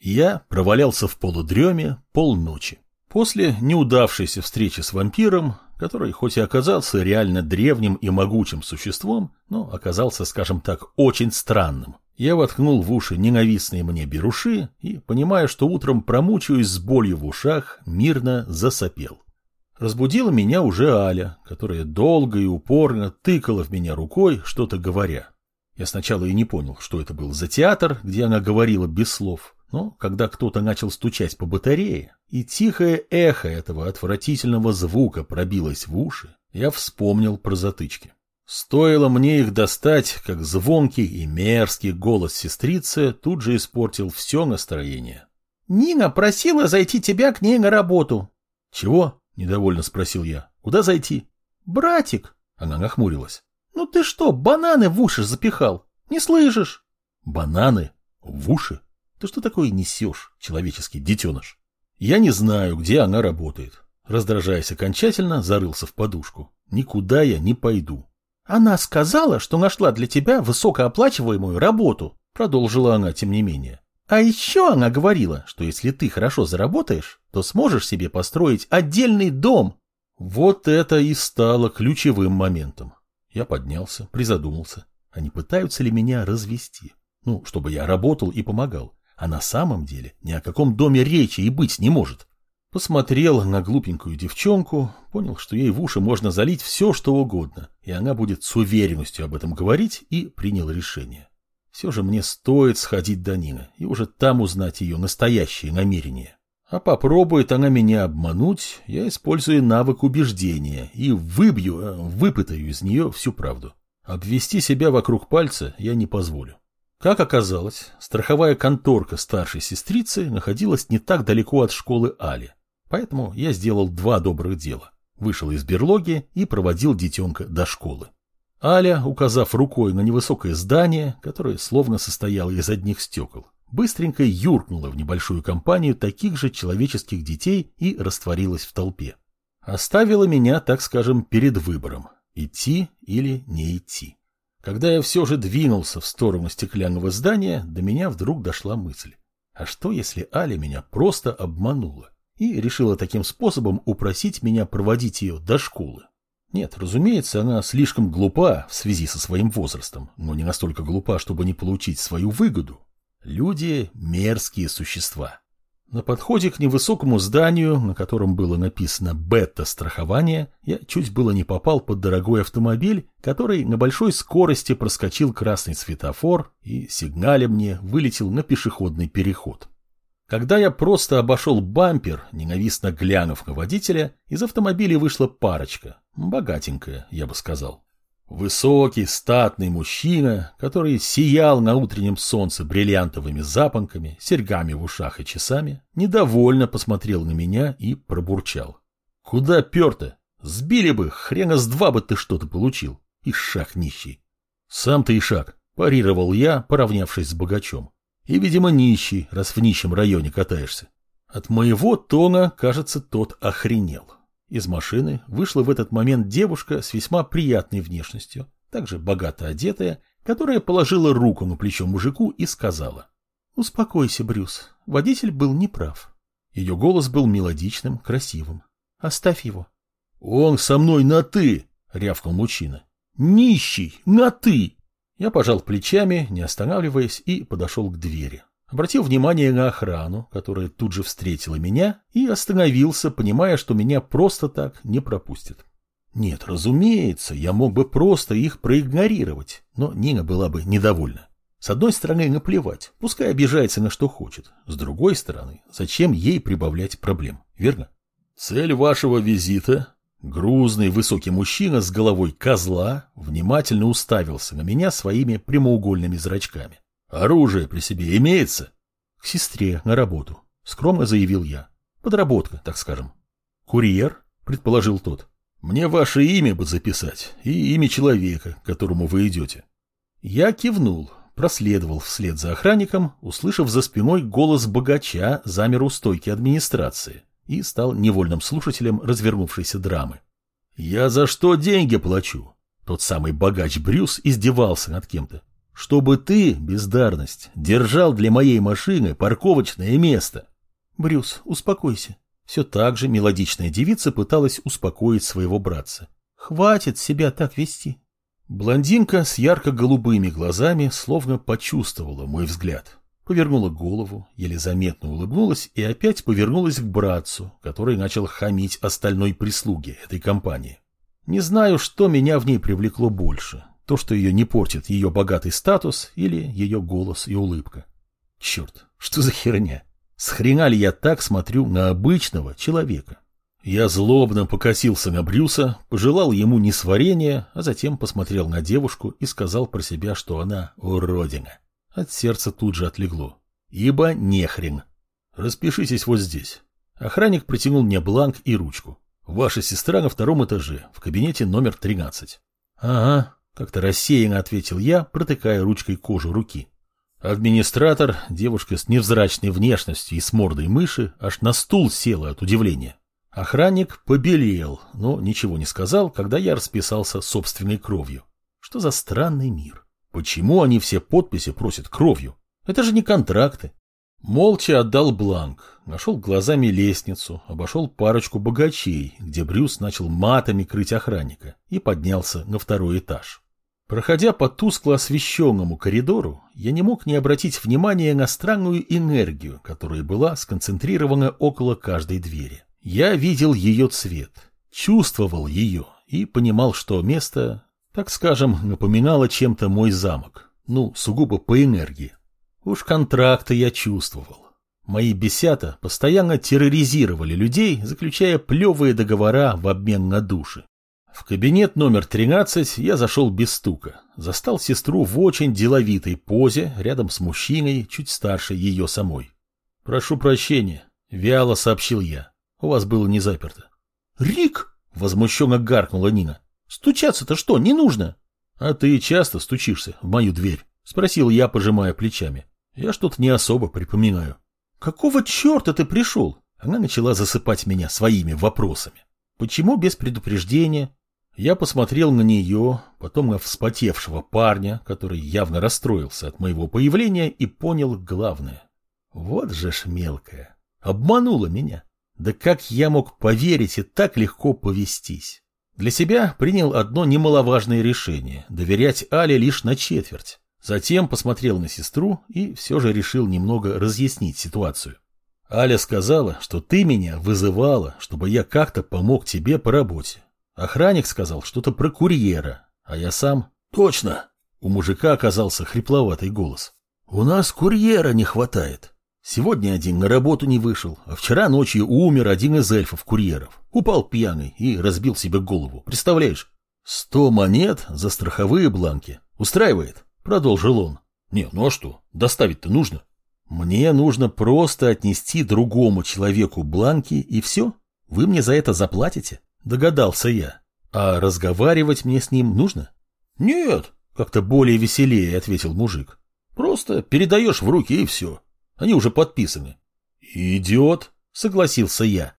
Я провалялся в полудреме полночи. После неудавшейся встречи с вампиром, который хоть и оказался реально древним и могучим существом, но оказался, скажем так, очень странным, я воткнул в уши ненавистные мне беруши и, понимая, что утром промучаюсь с болью в ушах, мирно засопел. Разбудила меня уже Аля, которая долго и упорно тыкала в меня рукой, что-то говоря. Я сначала и не понял, что это был за театр, где она говорила без слов, но когда кто-то начал стучать по батарее, и тихое эхо этого отвратительного звука пробилось в уши, я вспомнил про затычки. Стоило мне их достать, как звонкий и мерзкий голос сестрицы тут же испортил все настроение. «Нина просила зайти тебя к ней на работу». «Чего?» — недовольно спросил я. «Куда зайти?» «Братик!» — она нахмурилась. «Ну ты что, бананы в уши запихал? Не слышишь?» «Бананы? В уши? Ты что такое несешь, человеческий детеныш?» Я не знаю, где она работает. Раздражаясь окончательно, зарылся в подушку. Никуда я не пойду. Она сказала, что нашла для тебя высокооплачиваемую работу, продолжила она тем не менее. А еще она говорила, что если ты хорошо заработаешь, то сможешь себе построить отдельный дом. Вот это и стало ключевым моментом. Я поднялся, призадумался, не пытаются ли меня развести? Ну, чтобы я работал и помогал. А на самом деле ни о каком доме речи и быть не может. Посмотрел на глупенькую девчонку, понял, что ей в уши можно залить все, что угодно, и она будет с уверенностью об этом говорить, и принял решение. Все же мне стоит сходить до Нины и уже там узнать ее настоящие намерения. А попробует она меня обмануть, я использую навык убеждения и выбью, э, выпытаю из нее всю правду. Обвести себя вокруг пальца я не позволю. Как оказалось, страховая конторка старшей сестрицы находилась не так далеко от школы Али. Поэтому я сделал два добрых дела. Вышел из берлоги и проводил детенка до школы. Аля, указав рукой на невысокое здание, которое словно состояло из одних стекол, быстренько юркнула в небольшую компанию таких же человеческих детей и растворилась в толпе. Оставила меня, так скажем, перед выбором – идти или не идти. Когда я все же двинулся в сторону стеклянного здания, до меня вдруг дошла мысль. А что, если Аля меня просто обманула? и решила таким способом упросить меня проводить ее до школы. Нет, разумеется, она слишком глупа в связи со своим возрастом, но не настолько глупа, чтобы не получить свою выгоду. Люди – мерзкие существа. На подходе к невысокому зданию, на котором было написано «Бета-страхование», я чуть было не попал под дорогой автомобиль, который на большой скорости проскочил красный светофор и, сигналя мне, вылетел на пешеходный переход. Когда я просто обошел бампер, ненавистно глянув на водителя, из автомобиля вышла парочка, богатенькая, я бы сказал. Высокий, статный мужчина, который сиял на утреннем солнце бриллиантовыми запонками, серьгами в ушах и часами, недовольно посмотрел на меня и пробурчал. «Куда пер-то? Сбили бы, хрена с два бы ты что-то получил. Ишак нищий». «Сам ты ишак», – парировал я, поравнявшись с богачом. И, видимо, нищий, раз в нищем районе катаешься. От моего тона, кажется, тот охренел. Из машины вышла в этот момент девушка с весьма приятной внешностью, также богато одетая, которая положила руку на плечо мужику и сказала. «Успокойся, Брюс, водитель был неправ». Ее голос был мелодичным, красивым. «Оставь его». «Он со мной на «ты», — рявкнул мужчина. «Нищий, на «ты». Я пожал плечами, не останавливаясь, и подошел к двери. Обратил внимание на охрану, которая тут же встретила меня, и остановился, понимая, что меня просто так не пропустят. Нет, разумеется, я мог бы просто их проигнорировать, но Нина была бы недовольна. С одной стороны, наплевать, пускай обижается на что хочет. С другой стороны, зачем ей прибавлять проблем, верно? Цель вашего визита Грузный высокий мужчина с головой козла внимательно уставился на меня своими прямоугольными зрачками. «Оружие при себе имеется?» «К сестре на работу», — скромно заявил я. «Подработка, так скажем». «Курьер?» — предположил тот. «Мне ваше имя бы записать и имя человека, к которому вы идете». Я кивнул, проследовал вслед за охранником, услышав за спиной голос богача, замер у стойки администрации и стал невольным слушателем развернувшейся драмы. «Я за что деньги плачу?» Тот самый богач Брюс издевался над кем-то. Чтобы ты, бездарность, держал для моей машины парковочное место. Брюс, успокойся. Все так же мелодичная девица пыталась успокоить своего братца. Хватит себя так вести. Блондинка с ярко-голубыми глазами словно почувствовала мой взгляд. Повернула голову, еле заметно улыбнулась и опять повернулась к братцу, который начал хамить остальной прислуге этой компании. Не знаю, что меня в ней привлекло больше. То, что ее не портит ее богатый статус или ее голос и улыбка. Черт, что за херня? С хрена ли я так смотрю на обычного человека? Я злобно покосился на Брюса, пожелал ему несварения, а затем посмотрел на девушку и сказал про себя, что она уродина. От сердца тут же отлегло. Ибо нехрен. Распишитесь вот здесь. Охранник протянул мне бланк и ручку. Ваша сестра на втором этаже, в кабинете номер 13. Ага, как-то рассеянно ответил я, протыкая ручкой кожу руки. Администратор, девушка с невзрачной внешностью и с мордой мыши, аж на стул села от удивления. Охранник побелел, но ничего не сказал, когда я расписался собственной кровью. Что за странный мир? Почему они все подписи просят кровью? Это же не контракты. Молча отдал бланк, нашел глазами лестницу, обошел парочку богачей, где Брюс начал матами крыть охранника, и поднялся на второй этаж. Проходя по тускло освещенному коридору, я не мог не обратить внимания на странную энергию, которая была сконцентрирована около каждой двери. Я видел ее цвет, чувствовал ее и понимал, что место, так скажем, напоминало чем-то мой замок. Ну, сугубо по энергии. Уж контракты я чувствовал. Мои бесята постоянно терроризировали людей, заключая плевые договора в обмен на души. В кабинет номер 13 я зашел без стука. Застал сестру в очень деловитой позе, рядом с мужчиной, чуть старше ее самой. «Прошу прощения», — вяло сообщил я. У вас было не заперто. Рик! Возмущенно гаркнула Нина. Стучаться-то что, не нужно? А ты часто стучишься в мою дверь? Спросил я, пожимая плечами. Я что-то не особо припоминаю. Какого черта ты пришел? Она начала засыпать меня своими вопросами. Почему без предупреждения? Я посмотрел на нее, потом на вспотевшего парня, который явно расстроился от моего появления и понял главное. Вот же ж мелкая. Обманула меня. Да как я мог поверить и так легко повестись? Для себя принял одно немаловажное решение – доверять Але лишь на четверть. Затем посмотрел на сестру и все же решил немного разъяснить ситуацию. Аля сказала, что ты меня вызывала, чтобы я как-то помог тебе по работе. Охранник сказал что-то про курьера, а я сам... Точно! У мужика оказался хрипловатый голос. У нас курьера не хватает. Сегодня один на работу не вышел, а вчера ночью умер один из эльфов-курьеров. Упал пьяный и разбил себе голову. Представляешь? Сто монет за страховые бланки. Устраивает? Продолжил он. Не, ну а что? Доставить-то нужно. Мне нужно просто отнести другому человеку бланки и все. Вы мне за это заплатите? Догадался я. А разговаривать мне с ним нужно? Нет, как-то более веселее ответил мужик. Просто передаешь в руки и все. Они уже подписаны. Идиот, согласился я.